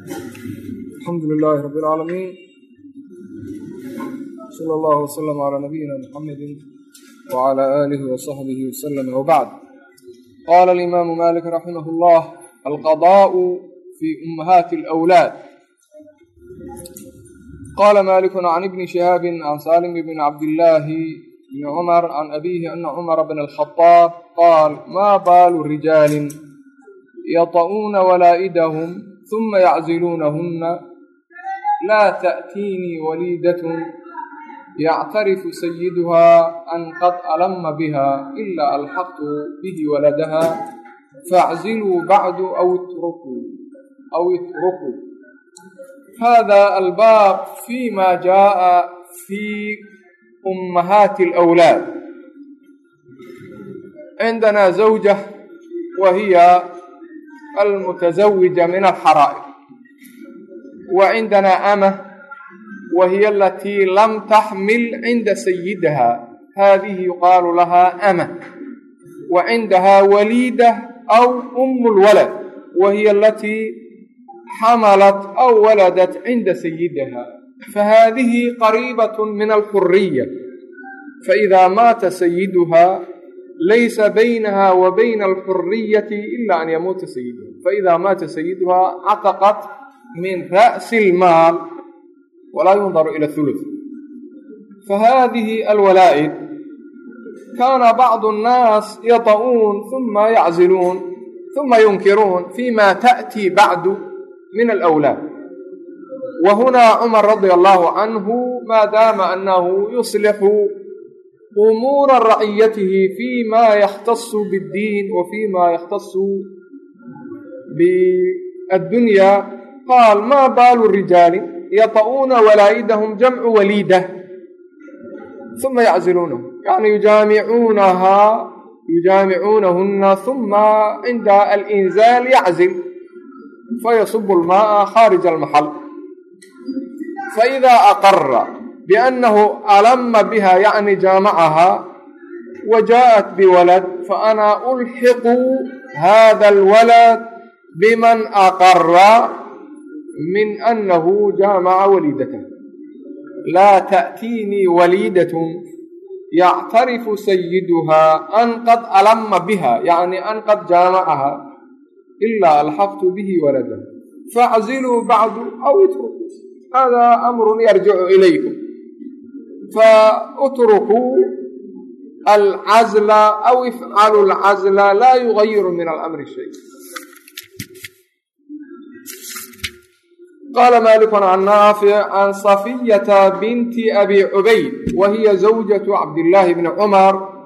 alxamdu lilaahi rabi اlcaalamiin sala allahu wasalam calaa nabiyina muxamedi wcala aalihi wasaxbihi wasalama wbacd qaala alimaamu malik raximah اllah alqadaءu fi ummahaati alawlaad qaala maliku can ibni shihaabi can salim bn cabdillaahi bni cumar can abiihi ana cumara bn alkhadaab qaal maa baalu rijaalin yata'uuna walaa'idahum ثuma yacziluunahuna laa ta'tiinii waliidatun yactarifu sayiduhaa an qad alama biha ila alxaqtu bihi waladaha faاcziluu bacdu aw itrukuu aw itrukuu hada albaab fi ma jaءa fi ummahaati اlأwlaad cindana zawja wa hiya almutaزawija min alxaraa'ib wa cindanaa amah wa hiya alatii lam taxmil cinda sayidaha hadihi yuqaalu lahaa amah wa cindahaa waliida aw umu lwalad wa hiya alatii xamalat aw waladat cinda sayidaha fahadihi qariibat min alxuriya faإidaa maata sayiduha laysa baynaha wa bayna alxuriyati ila an yamuuta sayiduha faإida maata sayiduha cataqat min ra'si اlmaal walaa yundaru ila ثuluث fahadihi alwalaa'id kana bacdu الnaas yaطa'uun ثuma yacziluun ثuma yunkiruun fima taأtii bacdu min alأwlaad wa huna cumar radia allahu canhu maadaama anahu yuslixu umuura raciyatihi fima yakhtasu bاddiin wa fima yakhtasu biaddunya qaal ma baalu rijaali yata'uuna walaa'idahum jamcu waliida ثuma yacziluunahu yani yujaamicuunahaa yujaamicuunahuna ثuma cinda alinzaal yaczil fayasubu almaaa khaarija almaxal faإida aqara biأnnahu alama biha yacni jaamacahaa wa jaaءat biwalad faana ulxiqu hada alwalad biman aqara min annahu jaamaca waliidatah laa ta'tiinii waliidatun yactarifu sayiduhaa an qad alama biha yacni an qad jaamacahaa ilaa alxaqtu bihi walada facziluu bacdu aw itrukuu hada amrun yarjicu ilaykum fautrukuu alcazla aw ifcaluu alcazla laa yugayiru min alamri shay qaala maliku can naafic can safiyata binti abi cubayd wa hiya zawjatu cabdillaahi bni cumar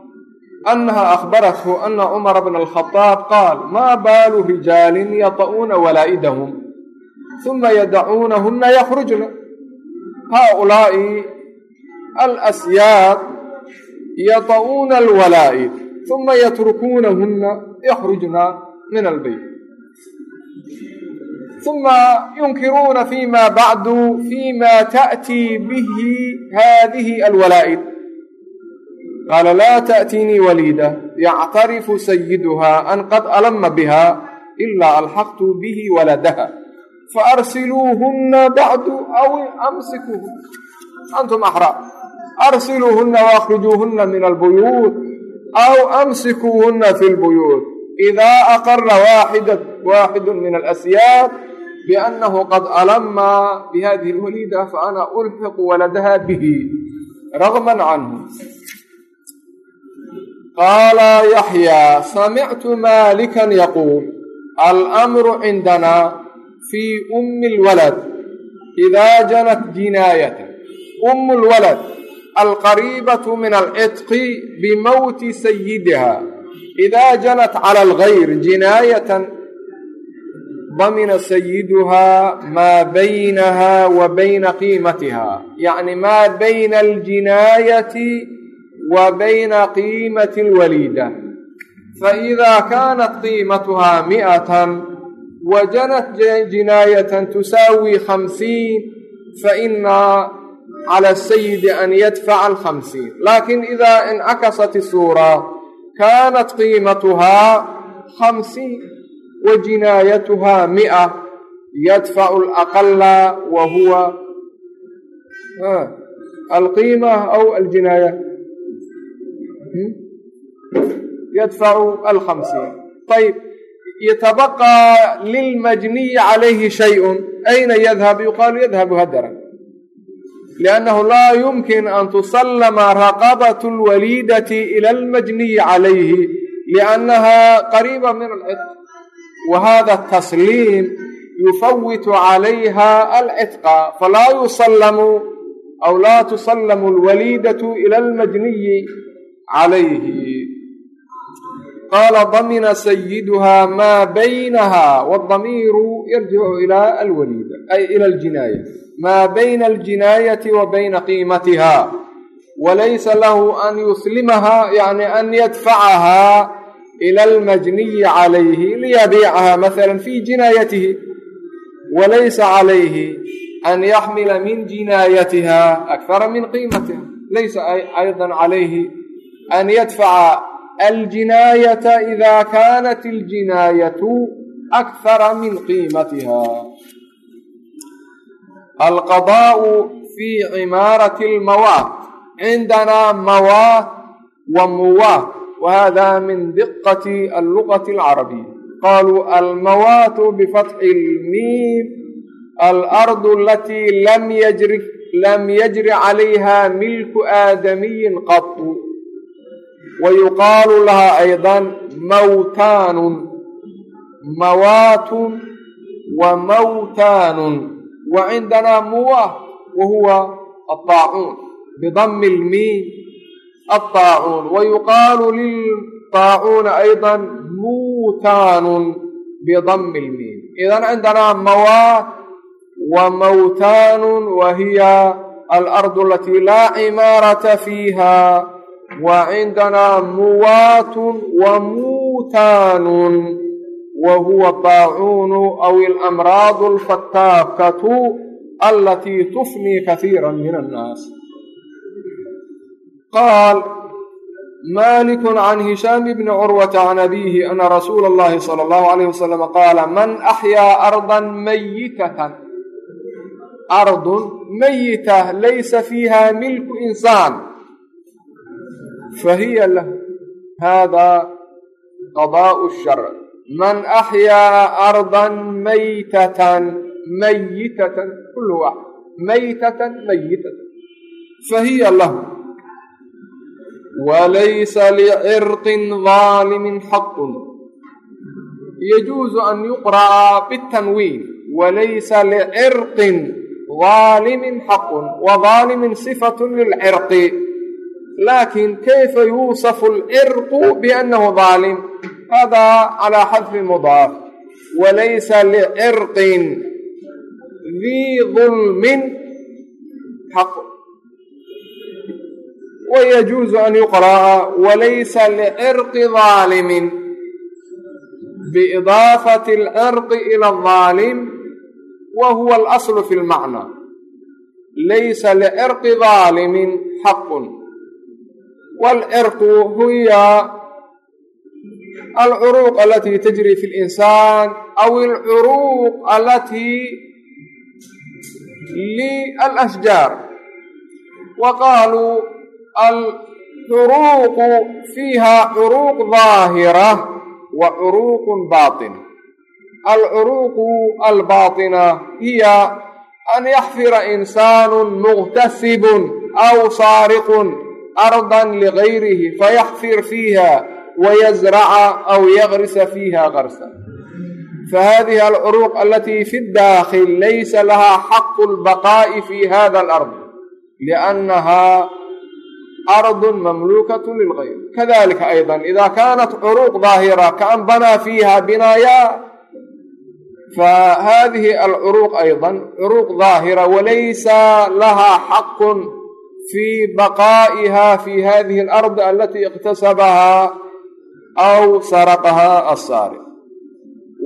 أنها أخبرته أن عمر بن الخطاب قال ما بال رجال يطؤون ولائدهم ثم يدعونهن يخرجن هؤلاء alasyaaq yada'uuna alwalaa'i uma yatrukuunahunna ikhrujna min albeyt uma yunkiruuna fima bacdu fima ta'tii bihi hadihi alwalaa'id qaala laa ta'tiinii waliida yactarifu sayiduhaa an qad alama biha ilaa alxaqtu bihi waladaha faarsiluuhunna bacdu aw amsikuhun antum axraa arsiluuhunna waakhrijuuhunna min albuyuut aw amsikuuhunna fi lbuyuut idaa aqara waaxidun min alasyaaq biannahu qad alama bihadihi lwaliida faana ulxiqu waladaha bihi ragman canhu qaala yaxyaa samictu maalikan yaquul almru cindana fii ummi lwalad idaa janat jinaayata umm lwalad alqariibatu min alcitqi bimowti sayidiha idaa janat cala algayr jinaayatan damina sayiduhaa maa baynaha wa bayna qiimatiha yacni maa bayna aljinaayati wa bayna qiimati alwaliida faidaa kaanat qiimatuhaa mi'atan wa janat jinaayatan tusaawi khamsiin faina cala asayidi an yadfaca alkhamsiin laakin idaa incakasat isuura kaanat qiimatuhaa khamsiin wa jinaayatuhaa mi'a yadfacu alaqala wa huwa alqiima aw aljinaaya yadfacu alhamsiin ayb yatabaqى lilmajniyi calayhi shayء ayna yadhab yuqaalu yadhabu hadara liannahu laa yumkin an tusallama raqabat اlwaliidati ila almajniyi calayhi liannaha qariiba min alcitq wa hada atasliim yufawitu calayha alcitqa falaa yusallamu aw laa tusallamu alwaliidatu ila almajniyi calayhi qaala damina sayiduhaa maa baynaha waddamiiru yarjicu ila alwaliida ay ila aljinaaya maa bayna aljinaayati wa bayna qiimatiha walaysa lahu an yuslimaha yani an yadfacahaa ila almajniyi calayhi liyabiicaha maala fi jinaayatihi walaysa calayhi an yaxmila min jinaayatiha akthara min qiimatiha laysa ayda calayhi an yadfaca aljinaayata ida kaanat aljinaayatu akhara min qiimatiha alqadaa'u fi cimaarati almawaat cindanaa mawaat wa muwaat wahada min diqati allugati alcarabiya qaluu almawaatu bifatxi lmiim alardu alatii lam yajri lam yajri calayha milku aadamiyin qatu wayuqaalu lahaa ayضa mawtaanun mawaatun wa mawtaanun wa cindanaa muw ah wa huwa aaacuun bidami lmiin aaacuun wa yuqaalu lilaacuuna ayda muutaanun bidami lmiin idan cindanaa mawaat wa mawtaanun wa hiya alardu alatii laa cimaarata fiiha wa cindanaa muwaatun wa muutaanun wahuwa daacuunu aw ilamraadu alfattaakatu alatii tufnii kasiira min annaas qaal malik can hishaam bni curwata can abiihi ana rasuula allahi sala allahu alayh wasalam qaala man axyaa ardan mayitatan ardun mayita laysa fiiha milku insaan fahiya lah hada qadaa'u shar man axyaa ardan maytatan mayitatan kullu waax maytatan mayitatan fahiya lahu. Walaysa licirdin daalimin xaqun yajuusu an yuqra'a bitanwiin walaysa licirdin daalimin xaqun wa daalimin sifatu lilcirqi laakin kayfa yuusafu alcirqu biannahu daalim hada calaa xadfi mudaaf walaysa licirqin dii dulmin xaq wayajuuzu an yuqra'a walaysa licirqi daalimin biidaafati alcirqi ila aldaalim wa huwa alaslu fi lmacna laysa licirqi daalimin xaqun wاlcirqu hiya alcuruuq alatii tajri fi linsaan aw alcuruuq alatii lialasjaar wa qaaluu alcuruuqu fiiha curuuq daahira wa curuuqun baatin alcuruuqu albaaطina hiya an yaxfira insaanu muqtasibun aw saariqun ardan ligayrihi fayaxfir fiiha wayazraca aw yagrisa fiiha garsa fahadihi alcuruuq alatii fi ddaakhil laysa lahaa xaqu lbaqaa'i fi hada alard liannaha ardu mamluukat lilgayr kadalika ayضa ida kanat curuuq daahira kaan banaa fiiha binaayaa fahadihi alcuruuq ayضa curuuq daahira walaysa lahaa xaqun fii baqaa'iha fi hadihi alardi alatii iktasabahaa aw saraqahaa assaariq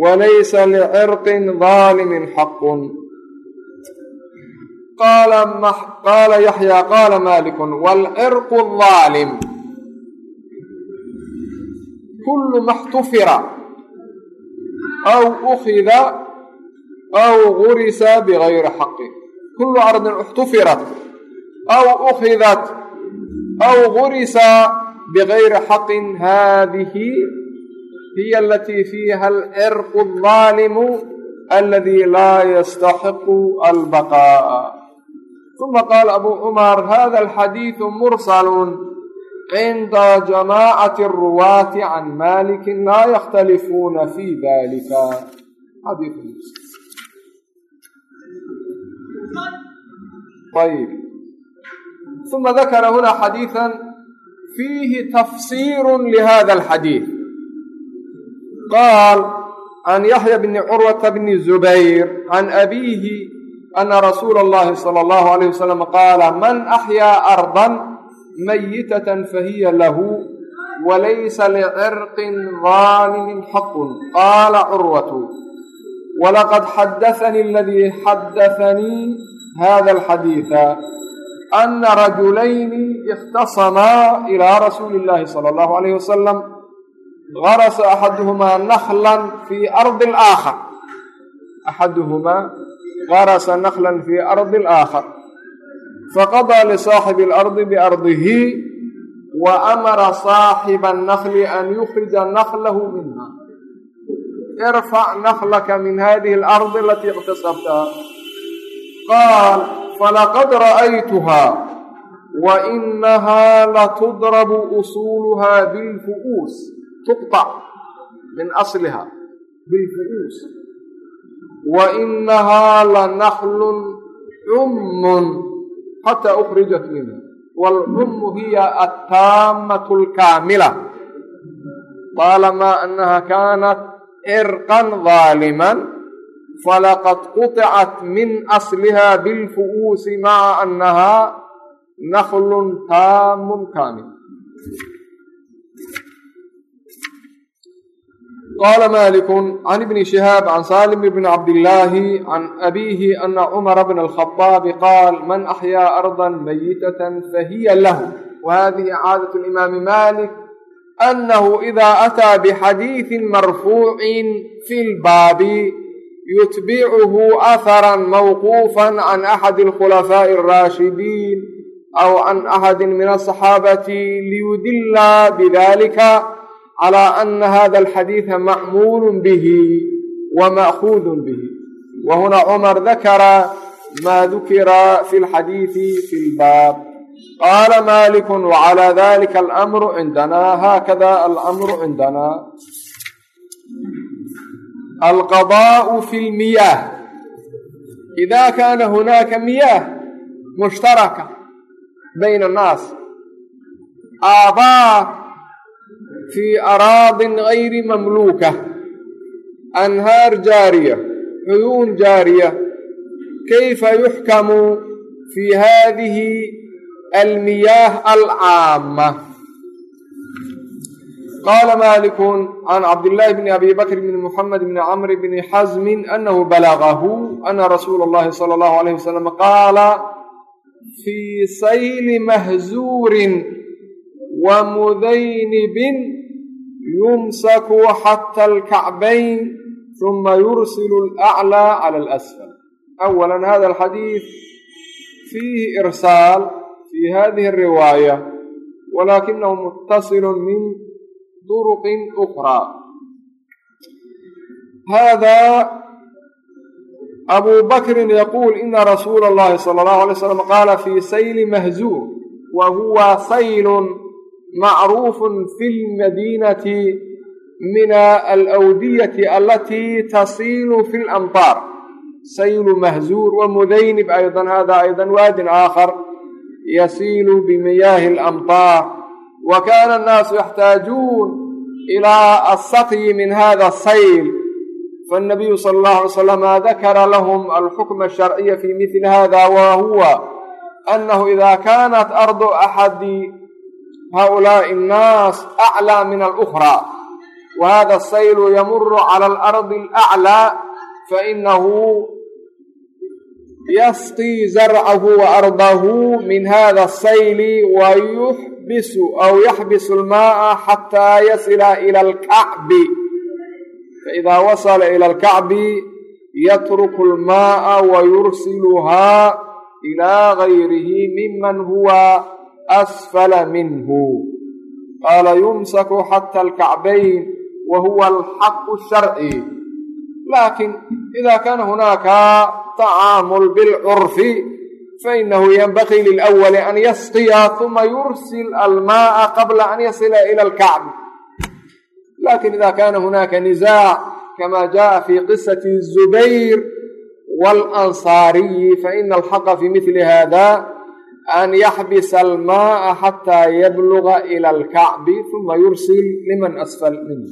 walaysa licirqin daalimin xaqun qaala yaxyaa qaala malikun waalcirqu daalim kullu ma xtufira aw ukida aw gurisa bigayri xaqin kulu ardin اxtufirat aw ukhidat aw gurisa bigayri xaqin hadihi hiy alatii fiiha alcirq الظaalimu aladi laa yastaxiqu albaqaءa uma qaala abu cumar hada alxadiidu mursalun cinda jamaacati الruwaati can maliki laa yakhtalifuuna fi dalika ayb uma dakara huna xadiiثa fiihi tafsir lihada alxadiid qaal can yaxya bni curwata bni zubayr can abiihi ana rasuula اllahi salى اllahu alayh wasalam qaala man axyaa ardan mayitatan fahiya lahu walaysa licirqin daalimin xaqun qaala curwatu walaqad xadaanii aladii xadaanii hada alxadiida ana rajulayni iktasamaa ilaa rasuuli illaahi sala allahu alayhi wasalam garasa axaduhumaa naklan fii ardi alaakhar axaduhumaa garasa naklan fii ardi alaakhar faqadaa lisaaxibi alardi biardihi wa amara saaxiba annakli an yukrija naklahu minha irfac naklaka min hadihi alardi alatii iktasabtaha qaal falaqad ra'aytuhaa wa inahaa latudrabu usuuluhaa bilfu'uus tuqطac min asliha bilfu'uus wa inahaa lanaxlun xummun xataa ukhrijat minha waalxummu hiya attaammatu alkaamila طaalamaa annaha kaanat cirqan daaliman falaqad quطicat min asliha bilfu'uusi maca anahaa naklun taamun kaamil qala maliku can ibni shihaab can salim bni cabdillaahi can abiihi ana cumara bna alkhaطaabi qaal man axyaa arda mayitatan fahiya lahu wahadihi caadat imaami malik anahu ida ataa bixadiidi marfuucin fi lbaabi yutbicuhu ahara mawquufa can axadi alkhulafaaءi alraashidiin aw can axadi min asaxaabati liyudila bidalika calى ana hada alxadiida macmuul bihi wa ma'kuudu bihi wa huna cumar dakara ma dukira fi lxadiidi fi lbaab qaala maliku wcalى dalika alamru cindana hakada alamru cindana alqadaء fi lmiyaah ida kana hunaka miyaah mushtaraka bayna annaas aabaar fii araadin gayri mamluuka anhaar jaariya cuyuun jaariya kayfa yuxkamu fii hadihi almiyaah alcaama qaala maliku can cabdillaahi bni abi bakr bni muxamed bni camr bni xasmin anahu balagahu ana rasuula اllahi sala allahu alayh wasalam qaala fii sayli mahzuurin wa mudaynibin yumsaku xata alkacbayn uma yursilu alaclى cala alasfal awala hada alxadiid fiihi irsaal fi hadihi alriwaaya walakinahu muttasilu min turuqin ukhraa haadaa abu bakrin yaquul ina rasuula allahi sala allahu alay slam qaala fii sayli mahzuur wa huwa saylun macruufun fi lmadiinati min alawdiyati alatii tasiilu fi lamtaar saylu mahzuur wamudaynib aydan hada aydan waadin aakhar yasiilu bimiyaahi alamtaar wa kana annaasu yaxtaajuun ilaa asaqyi min hada asayl faالnabiyu sala اllahu alay slama dakara lahum alxukma asharciya fi mili hada wa huwa anahu ida kanat ardu axadi haؤulaaءi الnaas أclى min alأkrى wahada الsayl ymur calى اlarضi الأclى fainahu yafti zarcahu waardahu min hada sayli wa yuxbisu aw yaxbisu lmaaa xataa yasila ila alkacbi faidaa wasala ila alkacbi yatruku lmaaa wa yursiluhaa ilaa gayrihi miman huwa asfala minhu qaala yumsaku xata alkacbayn wa huwa alxaqu sharci laakin idaa kaana hunaaka atacaamul bilcurfi fainahu yenbaqii lilawali an yasqiya uma yursil almaaa qabla an yasila ila alkacbi laakiin ida kana hunaaka nizaac kama jaa fi qisati zubayr walansaariyi faina alxaqa fi mili hada an yaxbisa almaaa xataa yabluga ila alkacbi uma yursil liman asfal min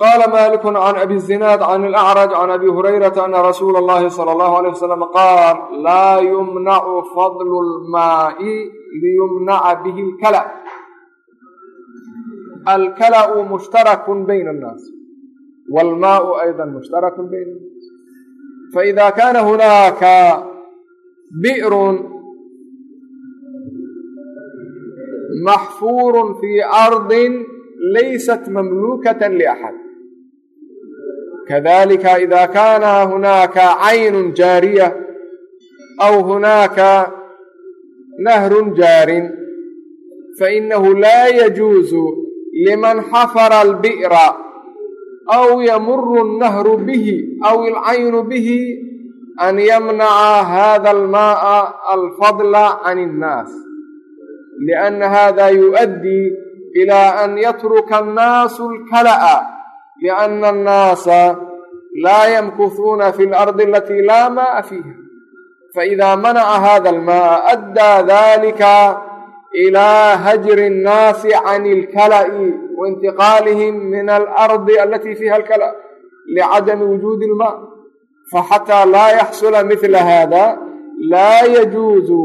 qaala maaliku can abi zinaad can alacraj can abi hurayrata ana rasuula allahi sala allahu aleyh wasalam qaal laa yumnacu fadlu lmaa'i liyumnaca bihi alkala alkala'u mushtarakun bayna annaas walmaau ayda mushtarakun bayna annaas faida kaana hunaaka bi'run maxfuurun fii ardin laysat mamluukatan liaxad kadalika ida kana hunaaka caynun jaariya aw hunaaka nahrun jaarin fainahu laa yajuuzu liman xafara albi'ra aw yamuru annahru bihi aw alcaynu bihi an yamnaca hada alma'a alfadla can innaas lianna hada yuؤaddii ila an yatruka annaasu alkala'a lianna annaasa laa yamkuhuuna fi lardi alatii laa maaa fiiha faidaa manaca hada almaaa addaa dalika ilaa hajri annaasi can ilkala'i waintiqaalihim min alardi alatii fiiha alkala' licadami wujuudi ilmaa faxataa laa yaxsula mihla hada laa yajuuzu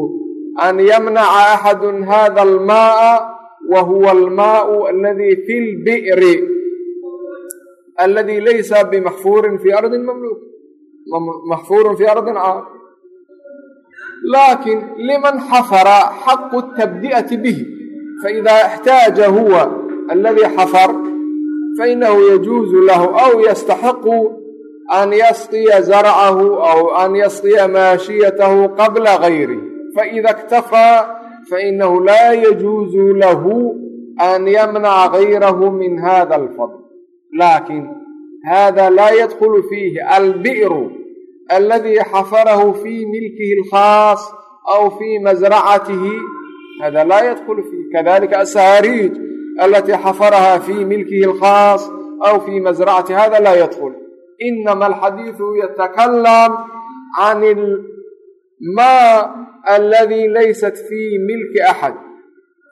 an yamnaca axadu hada almaaa wa huwa almaau aladii fi lbi'ri aladi laysa bimaxfuurin fi ardi mamluuk maxfuurun fi ardin caam laakiin liman xafara xaqu tabdi'ati bihi faida اxtaaja huwa aladi xafar fainahu yajuuzu lahu aw yastaxiqu an yasqiya zarcahu aw an yasqiya maashiyatahu qabla gayrih faida اktafaa fainahu laa yajuuzu lahu an yamnaca gayrahu min hada alfadl laakiin hada laa yadkulu fiihi albi'ru aladi xafarahu fii milkihi alkhaas aw fii masracatihi hada laa yadkulu fiihi kadalika asaariij alati xafaraha fii milkihi alkhaas aw fii masracatihi hada laa yadkul inama alxadiidu yatakalam can ma aladi laysat fii milki axad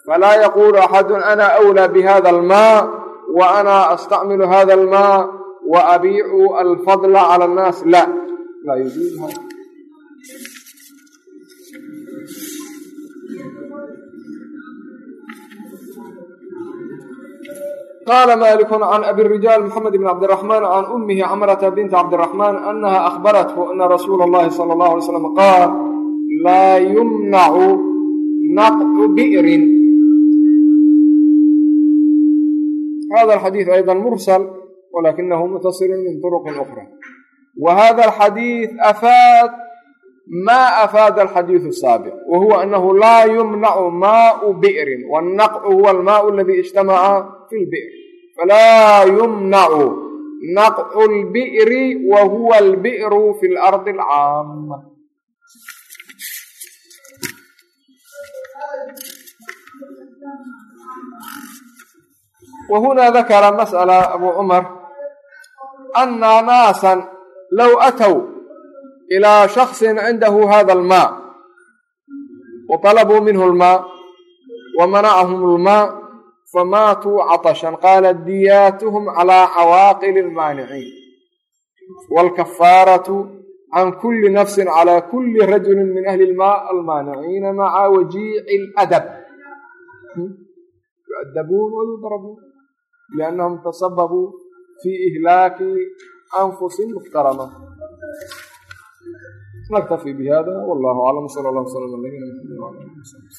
falaa yaqulu axadu ana أwlى bihada almaa wa ana astacmilu hada almaa wa abiicu alfadla cala annaas la qala maliku can abi rijaal mxamed bn cabdiraxmaan can umihi camrata binti cabdiraxmaan anaha akhbarathu ana rasuula اllahi sala اllahu alay slam qaal laa yumnacu naqcu bi'rin hada alxadiid ayda mursal walakinahu mutasilun min turuqin ukra wa hada alxadiid afaad ma afaada alxadiidu asaabiq wa huwa anahu laa yumnacu maau bi'rin wannaqcu huwa almaau aladi ijtamaca fi lbi'r falaa yumnacu naqcu lbi'ri wa huwa albi'ru wa hunaa dakara mas'ala abuu cumar anna naasan low aatow ilaa shaksin cindahu hada almaa wa talabuu minhu lmaa wa manacahum lmaa famaatuu catashan qaala diyaatuhum calaa cawaaqili lmaaniciin waalkafaaratu can kulli nafsin calaa kulli rajulin min ahli lmaa almaaniciina maca wajiici ladab hmm? yuadabuun wayudrabuun liannahum tasababuu fii ihlaaki anfusi muxtarama naktafi bihada wallahu aclam sala allah wslam ala nabiyina mxamed wala ali w sabi